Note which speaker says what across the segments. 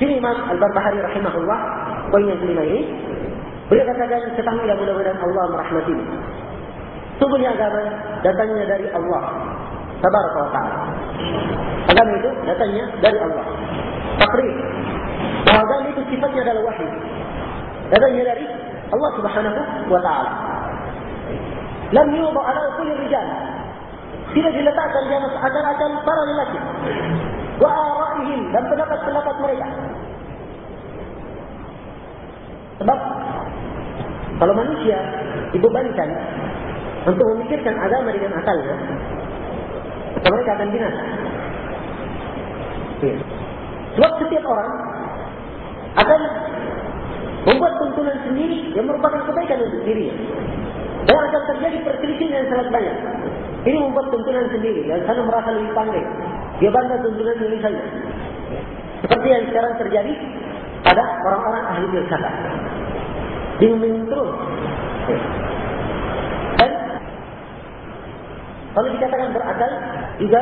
Speaker 1: Sini Imam Al-Barbahari rahimahullah, poin yang kelima ini, beliau katakan ketahuilah mudah-mudahan Allah merahmatimu. Sungguhnya agama datangnya dari Allah. Sabar wa ta'ala. Agama itu datangnya dari Allah. Takrir. Bahwa agama itu sifatnya adalah wahyu. Datangnya dari Allah subhanahu wa ta'ala. Lam yuba ala kulli rijal. Tidak diletakkan di atas akal-akal para lelaki. Wa ara'ihim dan pendapat-pendapat mereka. Sebab kalau manusia dibebankan untuk memikirkan agama dengan akalnya, mereka akan binasa. Ya. Sebab setiap orang akan membuat tuntunan sendiri yang merupakan kebaikan untuk dirinya. Dan akan terjadi perselisihan yang sangat banyak. Ini membuat tuntunan sendiri. Yang sana merasa lebih pandai. Dia bangga tuntunan diri saja. Seperti yang sekarang terjadi pada orang-orang ahli filsafat. Bingung terus. Dan kalau dikatakan berakal juga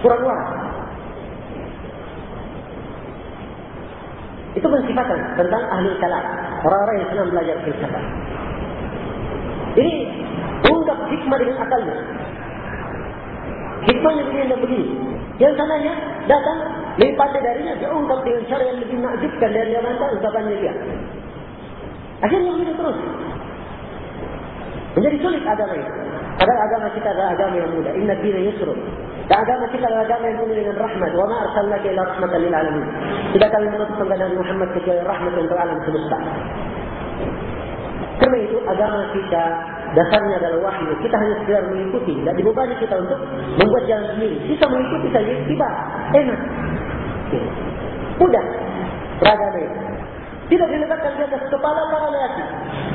Speaker 1: kurang waras. Itu mensifatkan tentang ahli kalam. Orang-orang yang senang belajar filsafat. Ini hikmah dengan akalnya. Hikmahnya begini dan begini. Yang sananya datang lebih darinya. Dia ungkap dengan cara yang lebih nakjubkan dari yang mana ungkapannya dia. Akhirnya begitu terus. Menjadi sulit agama itu. Padahal agama kita adalah agama yang mudah. Inna dina yusru. Dan agama kita adalah agama yang penuh dengan rahmat. Wa ma'arsalnaka ila rahmatan lil alamin. Tidak kami menutup pengganaan Muhammad kecuali rahmat untuk alam semesta. Karena itu agama kita dasarnya adalah wahyu. Kita hanya sekedar mengikuti. Dan dibebani kita untuk membuat jalan sendiri. Kita mengikuti saja. Tiba. Enak. Mudah. Beragama itu. Tidak diletakkan di atas kepala para lelaki.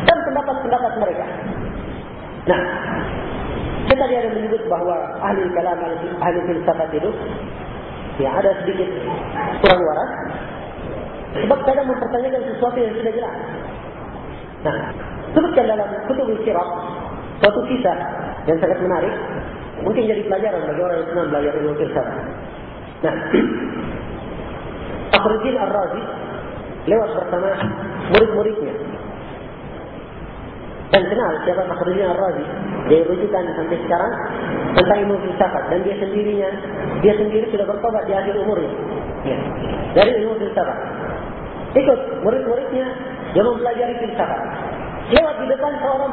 Speaker 1: Dan pendapat-pendapat mereka. Nah. Kita tadi ada menyebut bahawa ahli kalam, ahli filsafat itu. Ya ada sedikit kurang waras. Sebab kadang mempertanyakan sesuatu yang sudah jelas. Nah, sebutkan dalam kutub sirah suatu kisah yang sangat menarik. Mungkin jadi pelajaran bagi orang yang senang belajar ilmu filsafat. Nah, Akhruddin Ar-Razi lewat bersama murid-muridnya. Dan kenal siapa Akhruddin Ar-Razi. Dia rujukan sampai sekarang tentang ilmu filsafat. Dan dia sendirinya, dia sendiri sudah bertobat di akhir umurnya. Ya. Dari ilmu filsafat. Ikut murid-muridnya yang mempelajari filsafat. Lewat di depan seorang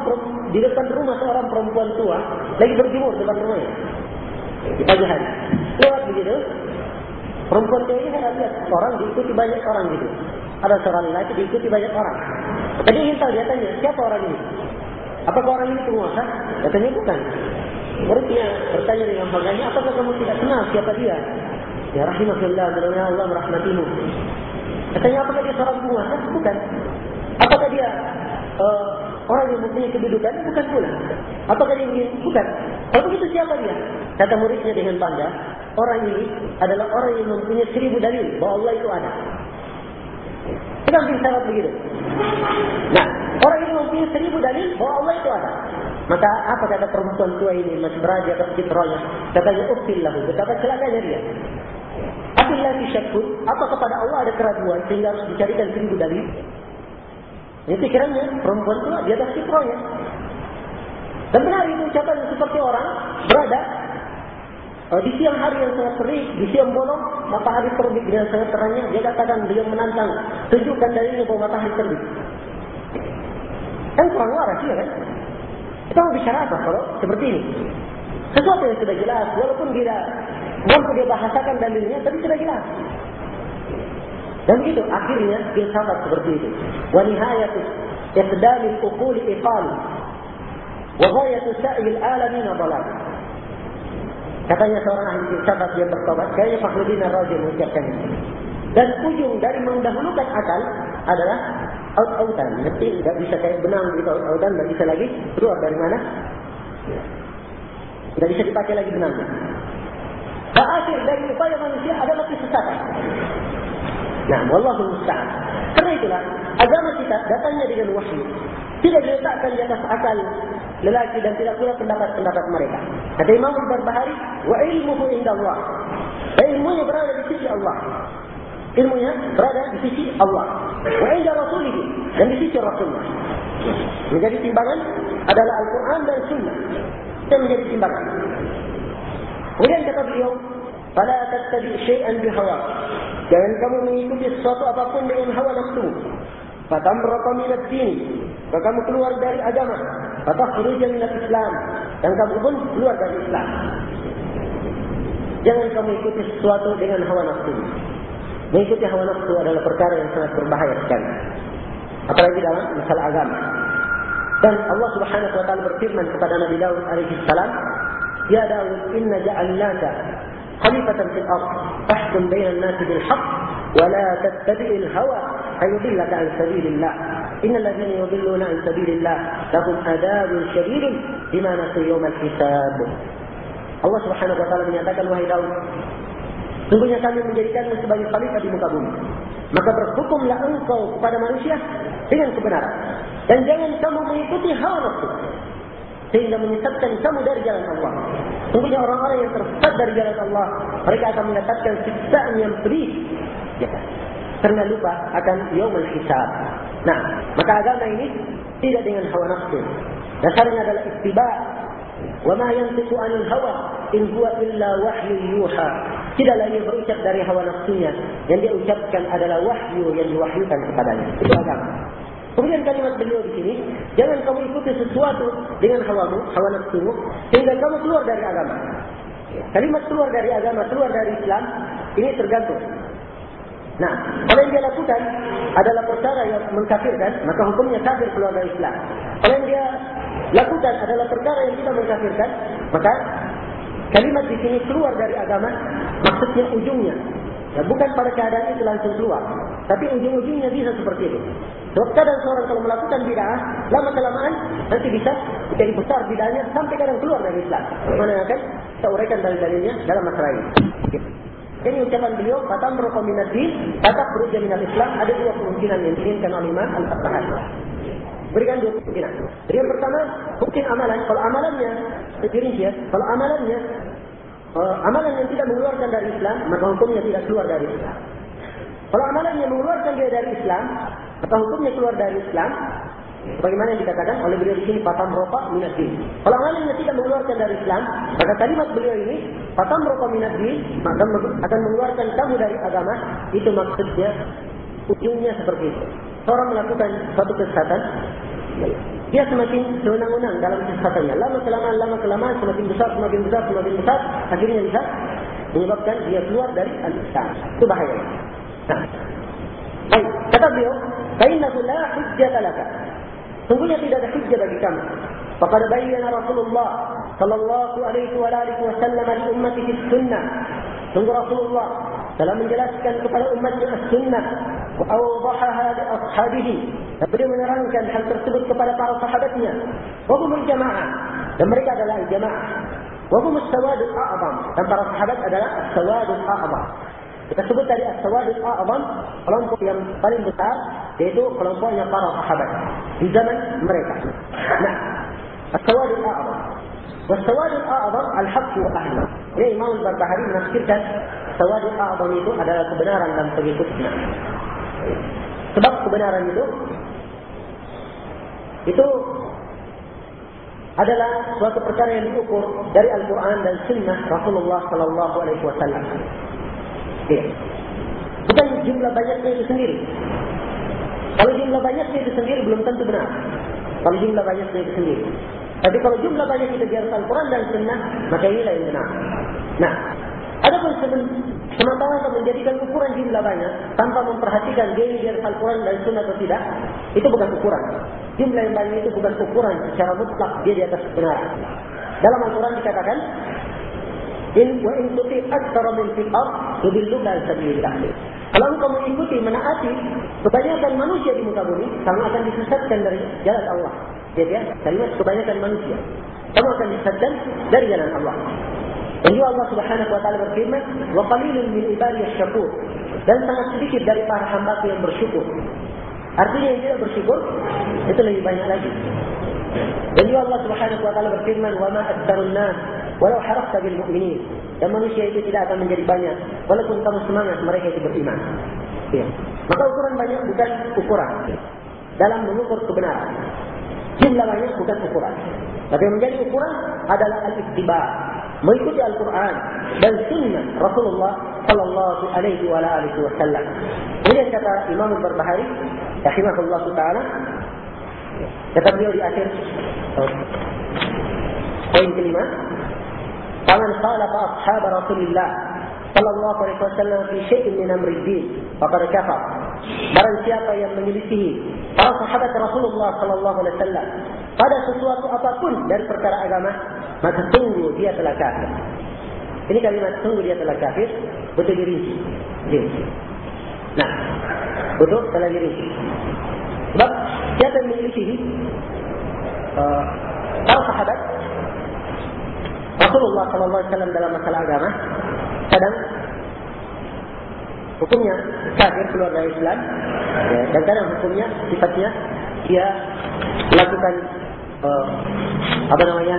Speaker 1: di depan rumah seorang perempuan tua lagi berjemur depan rumahnya. Di pagi hari. Lewat begitu. Perempuan tua ini saya lihat orang diikuti banyak orang gitu. Ada seorang lelaki diikuti banyak orang. Tadi ingin tahu dia tanya siapa orang ini? Apakah orang ini penguasa? Katanya bukan. Muridnya bertanya dengan bangga, apakah kamu tidak kenal siapa dia? Ya rahimahullah, mudah Allah merahmatimu. Katanya apakah dia seorang penguasa? Bukan. Apakah dia uh, orang yang mempunyai kedudukan? Bukan pula. Apakah dia ingin? Bukan. Kalau begitu siapa dia? Kata muridnya dengan bangga, orang ini adalah orang yang mempunyai seribu dalil bahawa Allah itu ada. Kita mungkin sangat begitu. Nah, orang ini mempunyai seribu dalil bahawa Allah itu ada. Maka apa kata perempuan tua ini masih beraja ke citranya? Katanya uktil lahu. Betapa celakanya dia. Apabila disyakut, apa kepada Allah ada keraguan sehingga harus dicarikan seribu dalil? Ini pikirannya perempuan tua di atas citranya. Dan benar itu ucapan seperti orang berada uh, di siang hari yang sangat terik, di siang bolong, matahari terbit dengan sangat terangnya. Dia katakan dia menantang, tunjukkan darinya bahwa matahari terbit. Kan kurang waras ya kan? Kita mau bicara apa kalau seperti ini? Sesuatu yang sudah jelas, walaupun dia mampu dia bahasakan dalilnya, tapi sudah jelas. Dan begitu akhirnya filsafat seperti itu. Wa nihayatu iqdam al-uqul iqal. Wa ghayatu sa'i al-alamin dhalal. Katanya seorang ahli filsafat yang bertobat, kayaknya Fakhruddin Ar-Razi mengucapkan ini. Dan ujung dari mendahulukan akal adalah out-outan. Nanti tidak bisa kayak benang gitu out-outan, tidak bisa lagi keluar dari mana? Tidak bisa dipakai lagi benangnya. Dan akhir dari upaya manusia adalah kesesatan. Nah, wallahu musta'an. Karena itulah agama kita datangnya dengan wahyu. Tidak diletakkan di atas akal lelaki dan tidak pula pendapat-pendapat mereka. Kata Imam Al-Barbahari, wa ilmuhu indallah. Dan ilmunya berada di sisi Allah. Allah. Ilmunya berada di sisi Allah. Wa inda rasulih dan di sisi Rasulnya. Menjadi timbangan adalah Al-Quran dan Sunnah. Itu menjadi timbangan. Kemudian kata beliau, "Fala tattabi' syai'an bihawa." Jangan kamu mengikuti sesuatu apapun dengan hawa nafsu. Fatamraqa min ad-din. Kamu keluar dari agama. Fatakhruja min al-Islam. Dan kamu pun keluar dari Islam. Jangan kamu ikuti sesuatu dengan hawa nafsu. Mengikuti hawa nafsu adalah perkara yang sangat berbahaya sekali. Apalagi dalam masalah agama. Dan Allah Subhanahu wa taala berfirman kepada Nabi Daud alaihi salam, "Ya Daud, inna ja'alnaka khalifatan fil ard, fahkum bainan nas bil haqq wa la tattabi' al hawa fayudillaka an sabilillah. Innal ladzina yudilluna an sabilillah lahum adabun shadidun bima nasu yawm al hisab." Allah Subhanahu wa taala menyatakan wahai Daud, sungguhnya kami menjadikanmu sebagai khalifah di muka bumi. Maka berhukumlah engkau kepada manusia dengan kebenaran. Dan jangan kamu mengikuti hawa nafsu. Sehingga menyesatkan kamu dari jalan Allah. Mungkin orang-orang yang tersesat dari jalan Allah Mereka akan mendapatkan siksaan yang pedih. Ya. Kerana lupa akan yawmul hisab. Nah, maka agama ini tidak dengan hawa nafsu. Dasarnya adalah istibah Wa ma yantiku anil hawa In huwa illa wahyu yuha. Tidak lagi berucap dari hawa nafsunya. Yang dia ucapkan adalah wahyu yang diwahyukan kepadanya. Itu agama kemudian kalimat beliau di sini jangan kamu ikuti sesuatu dengan hawamu hawa nafsumu sehingga kamu keluar dari agama kalimat keluar dari agama keluar dari Islam ini tergantung Nah, kalau yang dia lakukan adalah perkara yang mengkafirkan, maka hukumnya kafir keluar dari Islam. Kalau yang dia lakukan adalah perkara yang tidak mengkafirkan, maka kalimat di sini keluar dari agama, maksudnya ujungnya. Ya, bukan pada keadaan itu langsung keluar. Tapi ujung-ujungnya bisa seperti itu. Sebab kadang seorang kalau melakukan bid'ah, lama-kelamaan nanti bisa jadi besar bid'ahnya sampai kadang keluar dari Islam. Bagaimana akan kita uraikan dalil-dalilnya dalam masalah ini. Ini ucapan beliau, minat din, kata minat Islam, ada dua kemungkinan yang diinginkan oleh Imam Al-Fatahah berikan dua kemungkinan. Jadi yang pertama, mungkin amalan. Kalau amalannya, sedirinci ya, kalau amalannya, uh, amalan yang tidak mengeluarkan dari Islam, maka hukumnya tidak keluar dari Islam. Kalau amalan yang mengeluarkan dia dari Islam, maka hukumnya keluar dari Islam, Bagaimana yang dikatakan oleh beliau di sini patam ropa minat din. Kalau yang tidak mengeluarkan dari Islam, maka kalimat beliau ini patam ropa minat din maka akan mengeluarkan kamu dari agama. Itu maksudnya ujungnya seperti itu seorang melakukan satu kesesatan, dia semakin sewenang-wenang dalam kesesatannya. Lama kelamaan, lama kelamaan, semakin besar, semakin besar, semakin besar, akhirnya bisa menyebabkan dia keluar dari al-Islam. Itu bahaya. Nah. Baik, kata beliau, فإنه لا حجة لك. سمية ذات حجة بكم؟ فقد بين رسول الله صلى الله عليه وآله وسلم الأمة في السنة. ثم رسول الله سلام الله عليه وسلم أمة في السنة. وأوضحها لأصحابه فبدأ من كان حتى تثبت قال بعض صحابتنا. وهم الجماعة. لمريك أدلاء الجماعة. وهم السواد الأعظم. أنت رسحبت أدلاء السواد الأعظم. Kita sebut tadi as-sawadul a'zam, kelompok yang paling besar yaitu kelompoknya para sahabat di zaman mereka. Nah, as-sawadul a'zam. As-sawadul a'zam al-haqq wa ahlu. Ini ya, Imam Al-Bahari menafsirkan as-sawadul a'zam itu adalah kebenaran dan pengikutnya. Sebab kebenaran itu itu adalah suatu perkara yang diukur dari Al-Quran dan Sunnah Rasulullah Sallallahu Alaihi Wasallam. Ya. Bukan jumlah banyaknya itu sendiri. Kalau jumlah banyaknya itu sendiri belum tentu benar. Kalau jumlah banyaknya itu sendiri. Tapi kalau jumlah banyak kita di Al-Quran dan Sunnah, maka inilah yang benar. Nah, ada pun sementara menjadikan ukuran jumlah banyak tanpa memperhatikan dia di Al-Quran dan Sunnah atau tidak, itu bukan ukuran. Jumlah yang banyak itu bukan ukuran secara mutlak dia di atas kebenaran. Dalam Al-Quran dikatakan, In wa in tuti aktsara min ard tudilluka an sabilillah. Kalau engkau mengikuti menaati kebanyakan manusia di muka bumi, kamu akan disesatkan dari jalan Allah. Jadi ya, kebanyakan manusia. Kamu akan disesatkan dari jalan Allah. Dan juga Allah Subhanahu wa taala berfirman, "Wa qalilun min ibadiyas syakur." Dan sangat sedikit dari para hamba yang bersyukur. Artinya yang tidak bersyukur itu lebih banyak lagi. Dan juga Allah Subhanahu wa taala berfirman, "Wa ma aktsarun nas walau harafta bil mu'minin dan manusia itu tidak akan menjadi banyak walaupun kamu semangat mereka itu beriman. Ya. maka ukuran banyak bukan ukuran. Dalam mengukur kebenaran. Jumlah banyak bukan ukuran. Tapi yang menjadi ukuran adalah al-ittiba mengikuti Al-Quran dan sunnah Rasulullah sallallahu alaihi wa alihi wasallam. Ini kata Imam Al-Barbahari rahimahullah taala. Kata beliau di akhir. Poin kelima Faman khalafa ashab Rasulullah sallallahu alaihi wasallam fi syai'in min amri din faqad kafar. Barang siapa yang menyelisihi para sahabat Rasulullah sallallahu alaihi wasallam pada sesuatu apapun dari perkara agama, maka tunggu dia telah kafir. Ini kalimat tunggu dia telah kafir betul. Dirinci. Nah, betul telah dirinci. Sebab siapa yang menyelisihi uh, para sahabat Rasulullah SAW dalam masalah agama kadang hukumnya kafir keluar dari Islam ya, dan kadang hukumnya sifatnya dia melakukan uh, apa namanya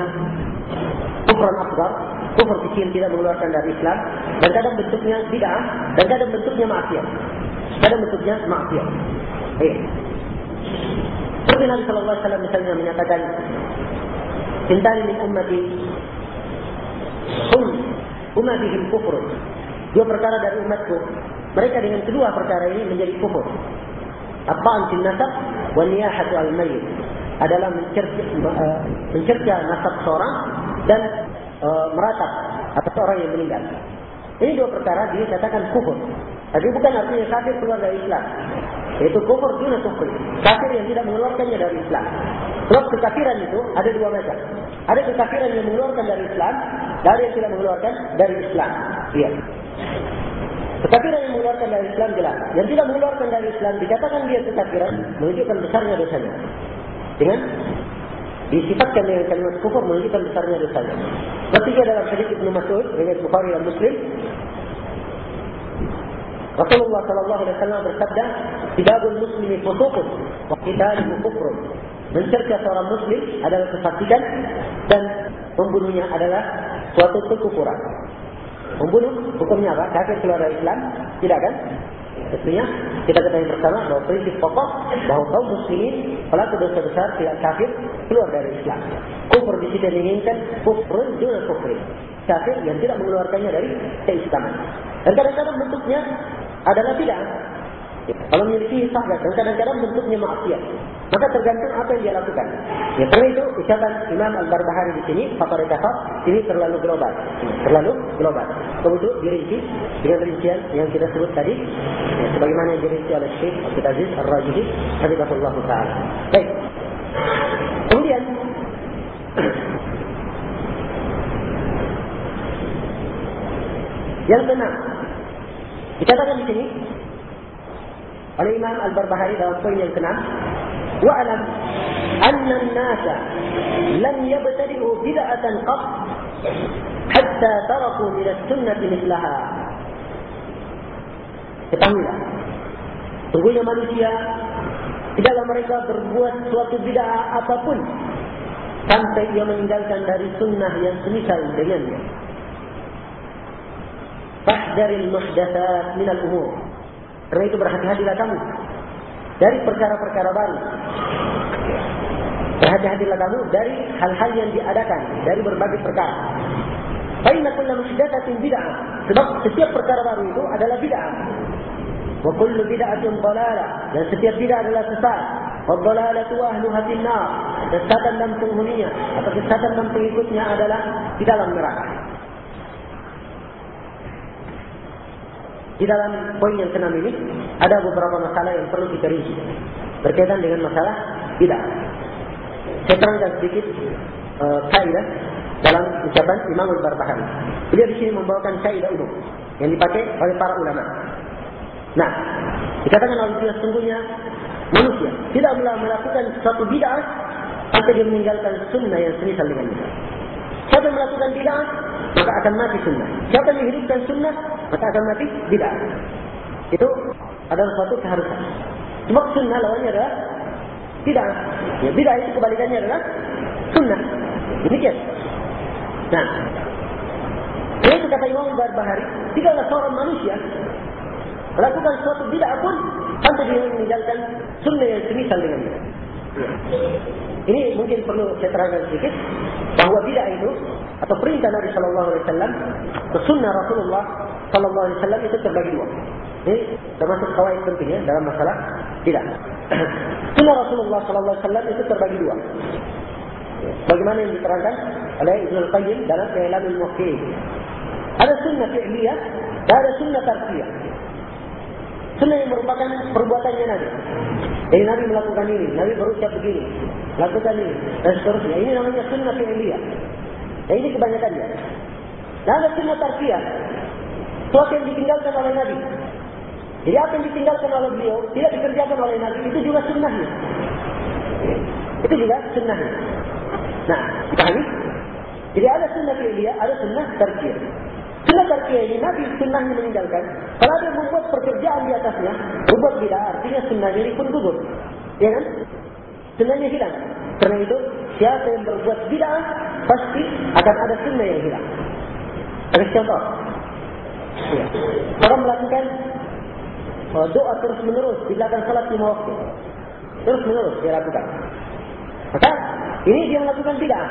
Speaker 1: kufran akbar kufur kecil tidak mengeluarkan dari Islam dan kadang bentuknya bid'ah dan kadang bentuknya maksiat kadang bentuknya maksiat eh. seperti Nabi SAW misalnya menyatakan cintani min ummati hum umatihim kufur. Dua perkara dari umatku. Mereka dengan kedua perkara ini menjadi kufur. Apaan fil nasab wa niyahatu al mayyit adalah uh, mencerca nasab seorang dan uh, meratap atas orang yang meninggal. Ini dua perkara dia katakan kufur. Tapi bukan artinya kafir keluar dari Islam. Itu kufur duna kufur. Kafir yang tidak mengeluarkannya dari Islam. Sebab kekafiran itu ada dua macam. Ada kekafiran yang mengeluarkan dari Islam, dari yang tidak mengeluarkan dari Islam. Iya. Kekafiran yang mengeluarkan dari Islam jelas. Yang tidak mengeluarkan dari Islam dikatakan dia kekafiran menunjukkan besarnya dosanya. Dengan disifatkan dengan kalimat kufur menunjukkan besarnya dosanya. Ketiga dalam hadis Ibnu Mas'ud riwayat Bukhari dan Muslim Rasulullah sallallahu alaihi wasallam bersabda, "Tibabul muslimi fusuqun wa qitaluhu kufrun." Mencerca seorang muslim adalah kefasikan dan membunuhnya adalah suatu kekufuran. Membunuh hukumnya apa? Kafir keluar dari Islam? Tidak kan? Tentunya kita ketahui bersama bahawa prinsip pokok bahawa kaum muslimin pelaku dosa besar tidak kafir keluar dari Islam. Kufur di sini diinginkan kufur juga kufur. Kafir yang tidak mengeluarkannya dari keislaman. Dan kadang-kadang bentuknya adalah tidak. Kalau memiliki sah dan kadang-kadang bentuknya maksiat. Maka tergantung apa yang dia lakukan. Ya, karena itu ucapan Imam Al-Barbahari di sini, Fakar Kafar, ini terlalu global. Terlalu global. Kemudian dirinci dengan rincian yang kita sebut tadi. Ya, sebagaimana dirinci oleh Syekh Abdul Aziz Ar-Rajidi. Habibullah Ta'ala. Baik. Kemudian, yang keenam, dikatakan di sini, oleh Imam Al-Barbahari dalam poin yang keenam, wa'lam anna an-nasa lam yabtadi'u bid'atan qat hatta taraku min as-sunnah mithlaha. Ketahuilah, sungguhnya manusia tidaklah mereka berbuat suatu bid'ah apapun sampai ia meninggalkan dari sunnah yang semisal dengannya. Fahdharil muhdatsat min al-umur. Karena itu berhati-hatilah kamu dari perkara-perkara baru. Berhati-hatilah kamu dari hal-hal yang diadakan dari berbagai perkara. Baina kullu muhdatsatin bid'ah. Sebab setiap perkara baru itu adalah bid'ah. Wa kullu bid'atin dhalalah. Dan setiap bid'ah adalah sesat. Wa dhalalatu ahluha fin nar. Kesesatan dan penghuninya atau kesesatan dan pengikutnya adalah di dalam neraka. Di dalam poin yang keenam ini ada beberapa masalah yang perlu kita rinci berkaitan dengan masalah tidak. Saya terangkan sedikit uh, kaidah dalam ucapan Imam Al-Barbahari. Beliau di sini membawakan kaidah umum yang dipakai oleh para ulama. Nah, dikatakan oleh beliau sungguhnya manusia tidak boleh melakukan satu bid'ah sampai dia meninggalkan sunnah yang semisal dengannya. Siapa yang melakukan bid'ah maka akan mati sunnah. Siapa yang menghidupkan sunnah, maka akan mati bid'ah. Itu adalah suatu keharusan. Sebab sunnah lawannya adalah bid'ah. Ya, bid'ah itu kebalikannya adalah sunnah. Demikian. Nah, kata Imam Barbahari, tidaklah seorang manusia melakukan suatu bid'ah pun sampai dia meninggalkan sunnah yang semisal dengannya. Ini mungkin perlu saya terangkan sedikit bahawa bid'ah itu atau perintah Nabi Shallallahu Alaihi Wasallam, sunnah Rasulullah Shallallahu Alaihi Wasallam itu terbagi dua. Ini termasuk kawaid pentingnya dalam masalah tidak. sunnah Rasulullah Shallallahu Alaihi Wasallam itu terbagi dua. Bagaimana yang diterangkan oleh Ibn Al-Qayyim dalam Ilam Al-Muhkir. Ada sunnah fi'liyah dan ada sunnah tarfiyah. Sunnah yang merupakan perbuatannya Nabi. Jadi Nabi melakukan ini, Nabi berucap begini, lakukan ini, dan seterusnya. Ini namanya sunnah fi'liyah. Dan ini kebanyakannya. Dan ada sunnah tarfiyah. Sesuatu yang ditinggalkan oleh Nabi. Jadi apa yang ditinggalkan oleh beliau, tidak dikerjakan oleh Nabi, itu juga sunnahnya. Itu juga sunnahnya. Nah, dipahami? Jadi ada sunnah fi'liyah, ada sunnah tarfiyah. Sunnah tarkiyah ini Nabi sunnahnya meninggalkan. Kalau ada membuat pekerjaan di atasnya, membuat bid'ah, artinya sunnahnya ini pun gugur. Ya kan? Sunnahnya hilang. Karena itu, siapa yang berbuat bid'ah, pasti akan ada sunnah yang hilang. Ada contoh. Ya. Orang melakukan uh, doa terus menerus di belakang salat lima waktu. Terus menerus dia lakukan. Maka ini dia melakukan bid'ah.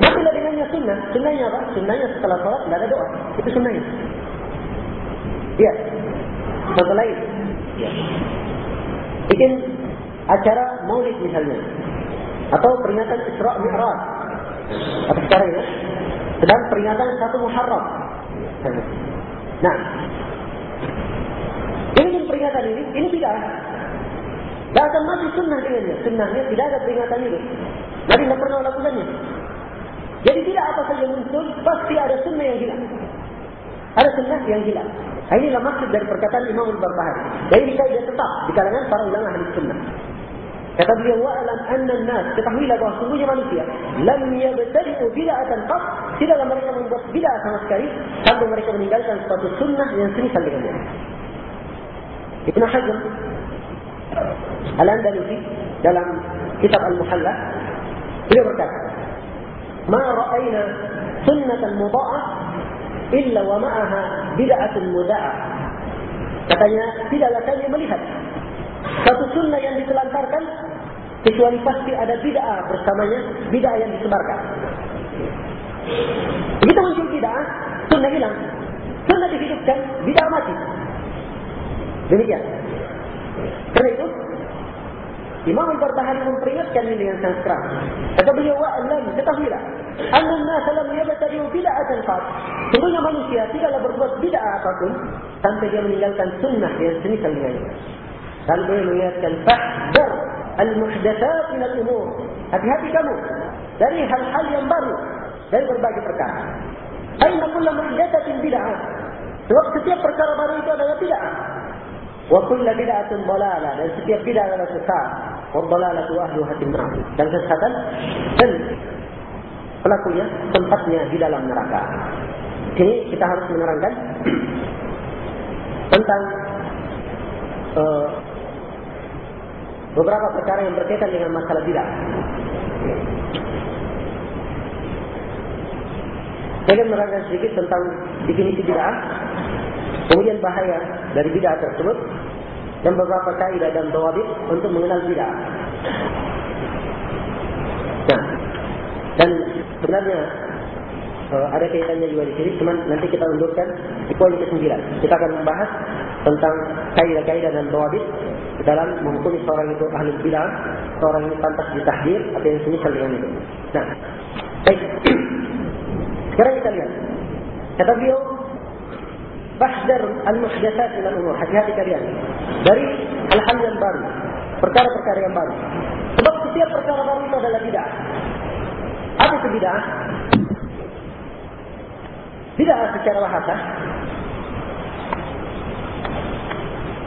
Speaker 1: Matilah dengannya sunnah. Sunnahnya apa? Sunnahnya setelah sholat tidak ada doa. Itu sunnahnya. Ya. Contoh lain. Ya. Bikin acara maulid misalnya. Atau peringatan Isra' Mi'raj. Apa sekarang ya? Sedang peringatan satu Muharram. Nah. Ini peringatan ini, ini tidak. Tidak akan mati sunnah dengannya. Sunnahnya tidak ada peringatan itu. Nabi tidak pernah melakukannya. Jadi tidak apa saja muncul, pasti ada sunnah yang hilang. Ada sunnah yang hilang. Nah, inilah maksud dari perkataan Imam Al-Barbahari. Dan ini kaidah tetap di kalangan para ulama ahli sunnah. Kata beliau, wa'alam anna nas, ketahuilah bahawa sungguhnya manusia, lam yabtadi'u bida'atan qat, tidaklah mereka membuat bida'ah sama sekali, sampai mereka meninggalkan suatu sunnah yang semisal dengannya. Ibn Hajar, Al-Andalusi, dalam kitab Al-Muhalla, beliau berkata, ما رأينا سنة مضاءة إلا ومعها بدعة مداءة katanya tidaklah kami melihat satu sunnah yang ditelantarkan kecuali pasti ada bid'ah bersamanya bid'ah yang disebarkan begitu muncul bid'ah sunnah hilang sunnah dihidupkan bid'ah mati demikian karena itu Imam Al-Barbahari memperingatkan ini dengan sangat keras. Kata beliau, wa'alam, ketahuilah. Anna nasa lam yabtadi'u bida'atan qat. Sungguhnya manusia tidaklah berbuat bid'ah apapun sampai dia meninggalkan sunnah yang semisal dengannya. Dan beliau mengingatkan, fahdar al-muhdatsat min al-umur. Hati-hati kamu dari hal-hal yang baru dari berbagai perkara. Aina kullu muhdatsatin bid'ah. Sebab setiap perkara baru itu adalah bid'ah. Wa kullu bid'atin dhalalah dan setiap bid'ah adalah sesat. Waddalalatu ahluha tinnar. Dan kesesatan dan pelakunya tempatnya di dalam neraka. Ini kita harus menerangkan tentang uh, beberapa perkara yang berkaitan dengan masalah bid'ah. Saya akan menerangkan sedikit tentang definisi bid'ah, kemudian bahaya dari bid'ah tersebut, dan beberapa kaidah dan dawabit untuk mengenal bid'ah. Nah, dan sebenarnya uh, ada kaitannya juga di sini, cuma nanti kita undurkan di poin ke-9. Kita akan membahas tentang kaidah-kaidah dan dawabit dalam menghukumi seorang itu ahli bid'ah, seorang itu pantas ditahdir atau yang semisal dengan itu. Nah, baik. Sekarang kita lihat. Kata beliau, fahdar al-muhdatsat min al-umur. Hati-hati kalian dari hal-hal yang baru, perkara-perkara yang baru. Sebab setiap perkara baru itu adalah bid'ah. Apa itu bid'ah? Bid'ah secara bahasa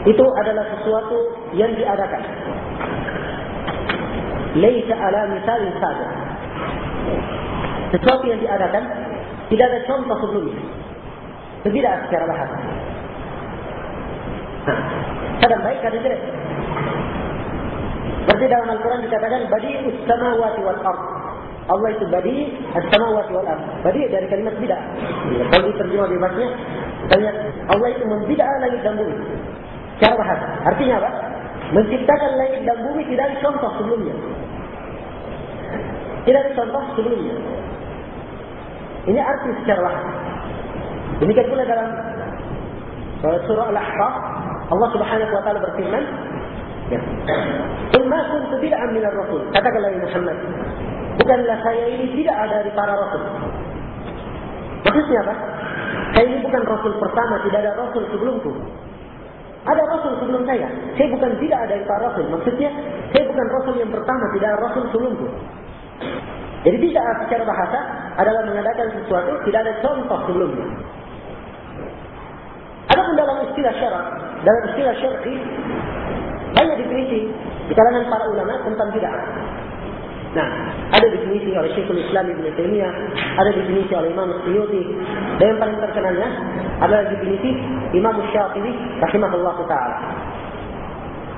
Speaker 1: itu adalah sesuatu yang diadakan. Laisa ala misalin saja. Sesuatu yang diadakan tidak ada contoh sebelumnya. Tidak secara bahasa. Kadang baik, kadang jelek. Berarti dalam Al-Quran dikatakan badi samawati wal ard. Allah itu badi as-samawati wal ard. Badi dari kalimat bid'ah. Kalau diterjemah bebasnya, tanya Allah itu membid'ah langit dan bumi. Cara bahasa. Artinya apa? Menciptakan langit dan bumi tidak ada contoh sebelumnya. Tidak ada contoh sebelumnya. Ini arti secara bahasa. Demikian pula dalam surah Al-Ahqaf, Allah Subhanahu wa taala berfirman, Ya. Kulma kuntu bid'an minar rasul. Katakanlah ya Muhammad. Bukanlah saya ini tidak ada dari para rasul. Maksudnya apa? Saya ini bukan rasul pertama, tidak ada rasul sebelumku. Ada rasul sebelum saya. Saya bukan tidak ada dari para rasul. Maksudnya, saya bukan rasul yang pertama, tidak ada rasul sebelumku. Jadi tidak secara bahasa adalah mengadakan sesuatu tidak ada contoh sebelumnya. Istilah syarak, dalam istilah syar'i banyak definisi di kalangan para ulama tentang bid'ah. Nah, ada definisi oleh Syekhul Islam Ibn Taimiyah, ada definisi oleh Imam Suyuti, dan yang paling terkenalnya adalah definisi Imam Syafi'i rahimahullah taala.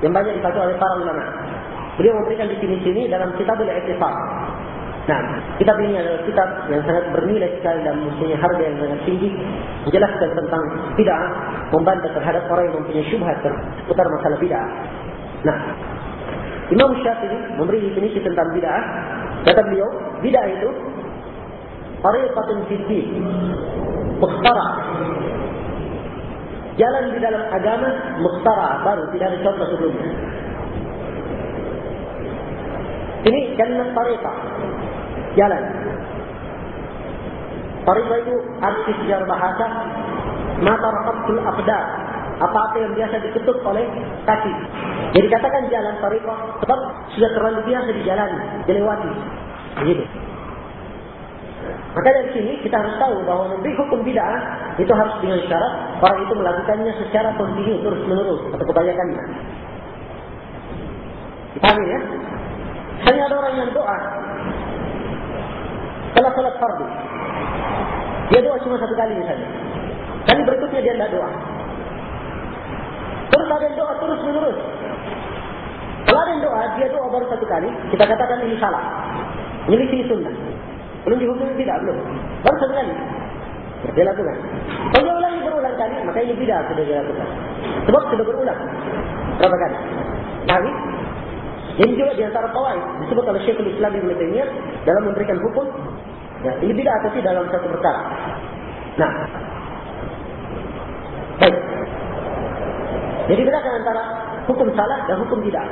Speaker 1: Yang banyak dipakai oleh para ulama. Beliau memberikan definisi ini dalam kitab Al-I'tisam. Nah, kitab ini adalah kitab yang sangat bernilai sekali dan mempunyai harga yang sangat tinggi menjelaskan tentang bid'ah, membantah terhadap orang yang mempunyai syubhat seputar masalah bid'ah. Nah, Imam Syafi'i memberi definisi tentang bid'ah. Kata beliau, bid'ah itu tariqatun fid mukhtara. Jalan di dalam agama mukhtara baru tidak ada contoh sebelumnya. Ini kalimat tariqah. Jalan. Tariqah itu arti sejarah bahasa mata raqatul aqdar apa-apa yang biasa diketuk oleh kaki. Jadi katakan jalan tariqah sebab sudah terlalu biasa dijalani, dilewati. Begitu. Maka dari sini kita harus tahu bahawa memberi hukum bid'ah itu harus dengan syarat orang itu melakukannya secara kontinu terus menerus atau kebanyakannya. Paham ya? Hanya ada orang yang doa setelah salat fardu. Dia doa cuma satu kali misalnya. Kali berikutnya dia tidak doa. Terus ada doa terus menerus. Kalau ada doa, dia doa baru satu kali, kita katakan ini salah. Menyelisih sunnah. Belum dihukum tidak, belum. Baru satu kali. Dia lakukan. Kalau dia ulangi berulang kali, maka ini tidak sudah dia lakukan. Sebab sudah berulang. Berapa kali? Kali. Ini juga di antara kawaii. Disebut oleh Syekhul Islam Ibn Taymiyah dalam memberikan hukum. Ya, ini tidak tidak dalam satu perkara. Nah. Baik. Jadi bedakan antara hukum salah dan hukum tidak.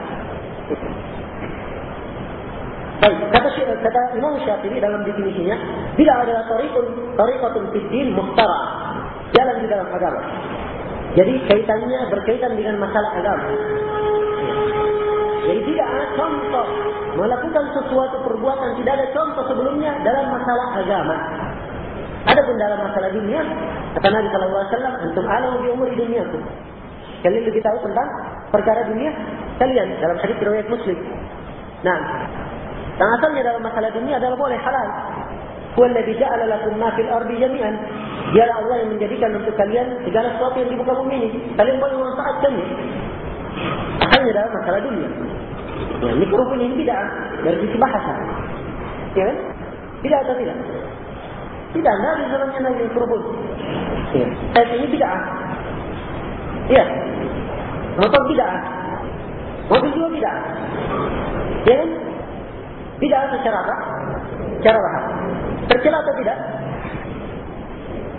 Speaker 1: Baik, kata, kata Imam Syafi'i dalam definisinya, tidak adalah tariqun tariqatun fiddin muhtara. Jalan di dalam agama. Jadi kaitannya berkaitan dengan masalah agama. Jadi tidak ada contoh melakukan sesuatu perbuatan tidak ada contoh sebelumnya dalam masalah agama. Adapun dalam masalah dunia, kata Nabi sallallahu alaihi wasallam, "Antum a'lamu bi umuri dunyakum." Kalian lebih tahu tentang perkara dunia kalian dalam hadis riwayat Muslim. Nah, dan asalnya dalam masalah dunia adalah boleh halal. Walladhi ja'ala lakum ma fil ardi jami'an. Dia Allah yang menjadikan untuk kalian segala sesuatu yang di muka bumi ini. Kalian boleh memanfaatkannya. Asalnya dalam masalah dunia. Ya, mikrofon ini tidak dari sisi bahasa. Ya kan? Tidak atau tidak? Tidak, tidak di zamannya Nabi mikrofon. Ya. Tapi ini tidak. Ya. Motor tidak. Mobil juga tidak. Ya kan? Tidak secara apa? Secara bahasa. Tercela atau tidak?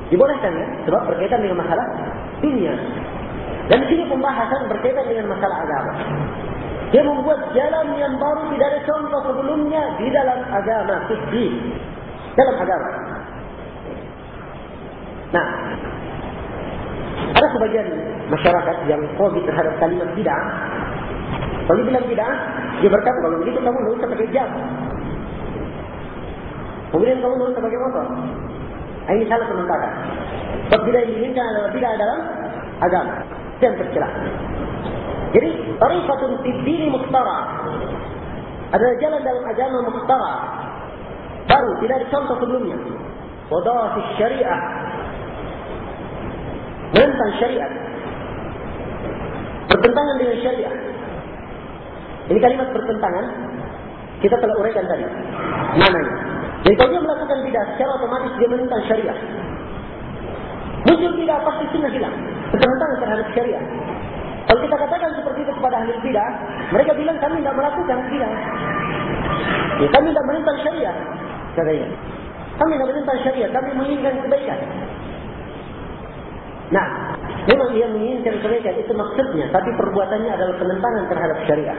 Speaker 1: Dibolehkan ya? Sebab berkaitan dengan masalah dunia. Dan di sini pembahasan berkaitan dengan masalah agama. Dia membuat jalan yang baru tidak ada contoh sebelumnya di dalam agama. Di dalam agama. Nah, ada sebagian masyarakat yang fobi terhadap kalimat bid'ah. Kalau bilang bid'ah, dia berkata kalau begitu kamu tidak usah pakai jam. Kemudian kamu tidak usah pakai motor. Ini salah sementara. Sebab tidak diinginkan adalah tidak dalam agama. Dan tercelah. Jadi, tarifatun tibbini mukhtara. Adalah jalan dalam agama mukhtara. Baru, tidak ada contoh sebelumnya. Wadawati syariah menentang syariat bertentangan dengan syariat ini kalimat bertentangan kita telah uraikan tadi mananya Jadi kalau dia melakukan bidah, secara otomatis dia menentang syariah. Muncul bidah, pasti sunnah hilang. Ketentangan terhadap syariah. Kalau kita katakan seperti itu kepada ahli bidah, mereka bilang kami tidak melakukan bidah. Ya, kami tidak menentang syariah. Katanya. Kami tidak menentang syariah. Kami menginginkan kebaikan. Nah, memang dia menginginkan kebaikan itu maksudnya. Tapi perbuatannya adalah penentangan terhadap syariah.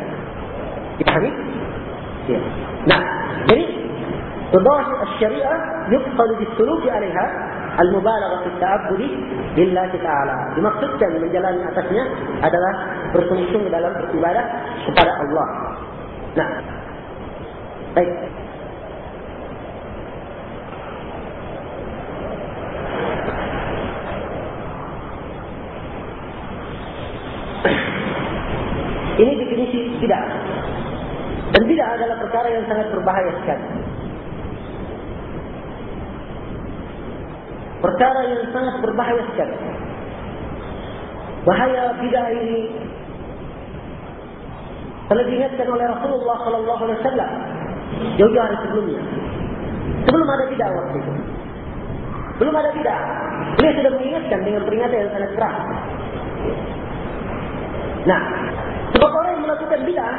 Speaker 1: Kita ya, ya. Nah, jadi Tudah syariah yukhalu disuluki alihah Al-Mubalaghah fi ta'abbudi lillahi ta'ala. Dimaksudkan menjalani atasnya adalah bersungguh-sungguh dalam beribadah kepada Allah. Nah. Baik. Ini definisi tidak. Dan tidak adalah perkara yang sangat berbahaya sekali. Perkara yang sangat berbahaya sekali. Bahaya bidah ini telah diingatkan oleh Rasulullah Sallallahu Alaihi Wasallam jauh-jauh hari sebelumnya. Sebelum ada bidah waktu itu. Belum ada bidah. Beliau sudah mengingatkan dengan peringatan yang sangat keras. Nah, sebab orang yang melakukan bidah,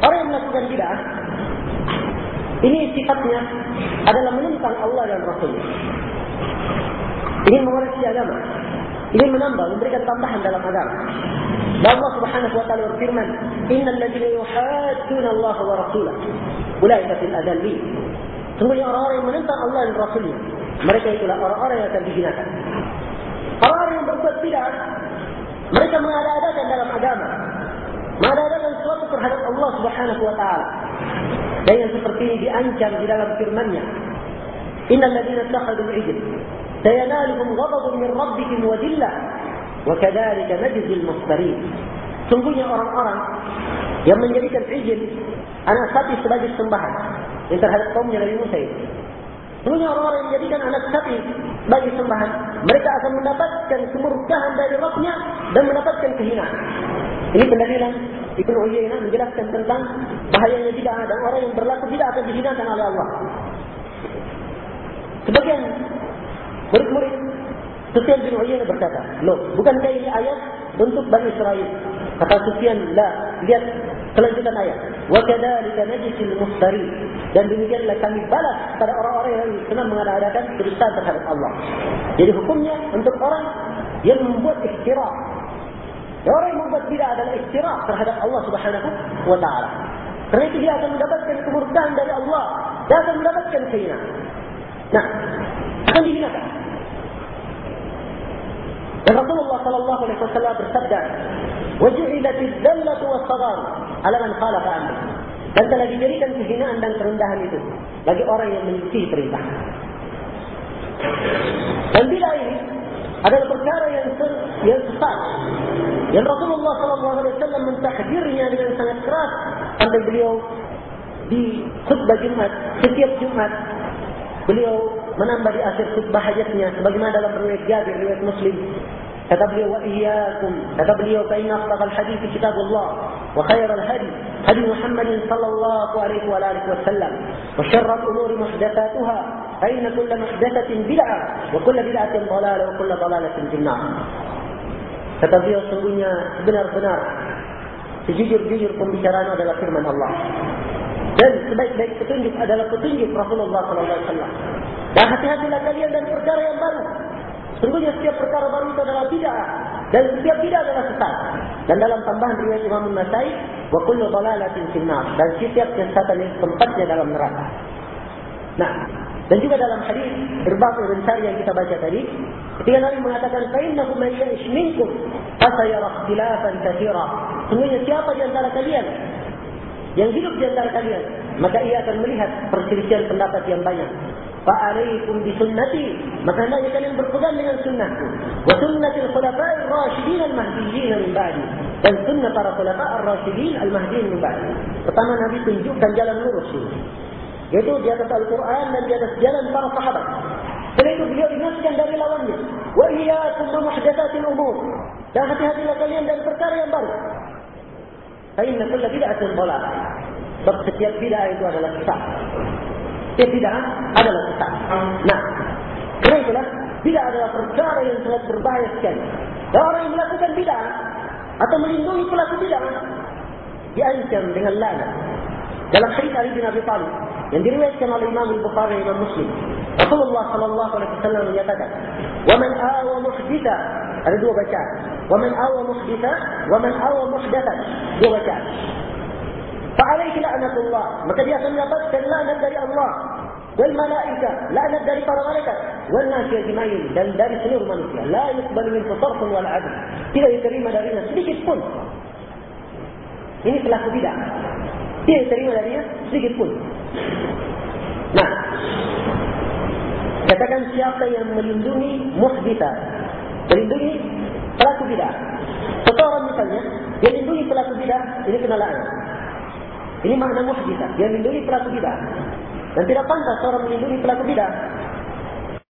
Speaker 1: orang yang melakukan bidah, ini sifatnya adalah menentang Allah dan Rasul. Ini mengoreksi agama. Ini menambah, memberikan tambahan dalam agama. Dan Allah subhanahu wa ta'ala berfirman, Inna alladhina yuhadun Allah wa Rasulah. Ulaika fil adalli. Sungguhnya orang-orang yang menentang Allah dan Rasulnya. Mereka itulah orang-orang yang akan dihinakan. Orang-orang yang berbuat tidak, mereka mengada-adakan dalam agama. Mengada-adakan sesuatu terhadap Allah subhanahu wa ta'ala. Dan yang seperti ini diancam di dalam firman-Nya. Innal ladzina takhadhu al-ijl sayanaluhum ghadabun min rabbihim wa dhillah wa kadzalika najzi al-muftarin. Sungguhnya orang-orang yang menjadikan ijl anak sapi sebagai sembahan yang terhadap kaumnya Nabi Musa. Sungguhnya orang-orang yang menjadikan anak sapi sebagai sembahan, mereka akan mendapatkan kemurkaan dari Rabbnya dan mendapatkan kehinaan. Ini pendalilan Ibn Uyainah menjelaskan tentang bahayanya tidak ada orang yang berlaku tidak akan dihinakan oleh Allah. Sebagian murid-murid Sufyan bin Uyainah berkata, Loh, bukankah ini ayat untuk Bani Israel? Kata Sufyan, la, lihat kelanjutan ayat. Wa kadzalika najzil muftari. Dan demikianlah kami balas pada orang-orang yang senang mengadakan cerita terhadap Allah. Jadi hukumnya untuk orang yang membuat ikhtirah orang yang membuat bidah adalah istirahat terhadap Allah Subhanahu wa taala. Karena dia akan mendapatkan kemurkaan dari Allah. Dia akan mendapatkan kehinaan. Nah, akan dihinakan. Dan Rasulullah sallallahu alaihi wasallam bersabda, "Waju'ilat ad-dallatu was-saghar 'ala man khalafa amri." Dan telah diberikan kehinaan dan kerendahan itu bagi orang yang menyisihi perintah. Dan bila ini adalah perkara yang yang sesat yang Rasulullah SAW mentahdirnya dengan sangat keras. Sampai beliau di khutbah Jumat setiap Jumat beliau menambah di akhir khutbah hajatnya sebagaimana dalam riwayat Jabir riwayat Muslim. Kata beliau wa iyyakum. Kata beliau fa inna asdaqal hadits kitabullah wa khairal hadi hadi Muhammad sallallahu alaihi wa alihi wasallam wa syarrul umuri muhdatsatuha fa inna kull muhdatsatin bid'ah wa kull bid'atin dhalalah wa kull dhalalatin fil nar Kata beliau sungguhnya benar-benar sejujur-jujur pembicaraan adalah firman Allah. Dan sebaik-baik petunjuk adalah petunjuk Rasulullah SAW. Dan hati-hatilah kalian dan perkara yang baru. Sungguhnya setiap perkara baru itu adalah tidak. Dan setiap tidak adalah sesat. Dan dalam tambahan riwayat Imam Nasai, wa kullu dalalatin finnar. Dan setiap kesesatan ini tempatnya dalam neraka. Nah, dan juga dalam hadis ibn Sari yang kita baca tadi, ketika Nabi mengatakan fa'innahu man ya'ish minkum fasayara ikhtilafan katsira. Semuanya siapa di antara kalian yang hidup di antara kalian, maka ia akan melihat perselisihan pendapat yang banyak. Fa'alaikum bi sunnati, maka hendaknya kalian berpegang dengan sunnahku. Wa sunnatil khulafa'ir rasyidin al-mahdiyyin min ba'di. Dan sunnah para khulafa'ir rasyidin al-mahdiyyin min ba'di. Pertama Nabi tunjukkan jalan lurus ini. Yaitu di atas Al-Quran dan di atas jalan para sahabat. Setelah itu beliau ingatkan dari lawannya. Bi muhdatsatil umur. Dan hati-hatilah kalian dari perkara yang baru. Inna kulla bid'atin dhalalah. Sebab setiap bid'ah itu adalah sesat. Setiap bid'ah adalah sesat. Nah, kerana itulah bid'ah adalah perkara yang sangat berbahaya sekali. Dan orang yang melakukan bid'ah atau melindungi pelaku bid'ah diancam dengan laknat. Dalam hadis Ali bin Abi Thalib yang diriwayatkan oleh Imam Al-Bukhari dan Muslim, Rasulullah sallallahu alaihi wasallam menyatakan, "Wa man awa muhditha" ada dua bacaan. "Wa man awa muhditha" wa "man awa muhdathan" dua bacaan. Fa'alaihi la'natullah, maka dia akan mendapatkan laknat dari Allah wal malaika, laknat dari para malaikat, wal nasi ajma'in dan dari seluruh manusia. La yuqbal min sarfun wal 'adl. Tidak diterima darinya sedikit pun. Ini pelaku bidah. Tidak diterima darinya sedikit pun. Nah, katakan siapa yang melindungi muhdita, melindungi pelaku bidah. Seseorang misalnya, dia melindungi pelaku bidah, ini kenalaan. Ini makna muhdita, dia melindungi pelaku bidah. Dan tidak pantas seorang melindungi pelaku bidah.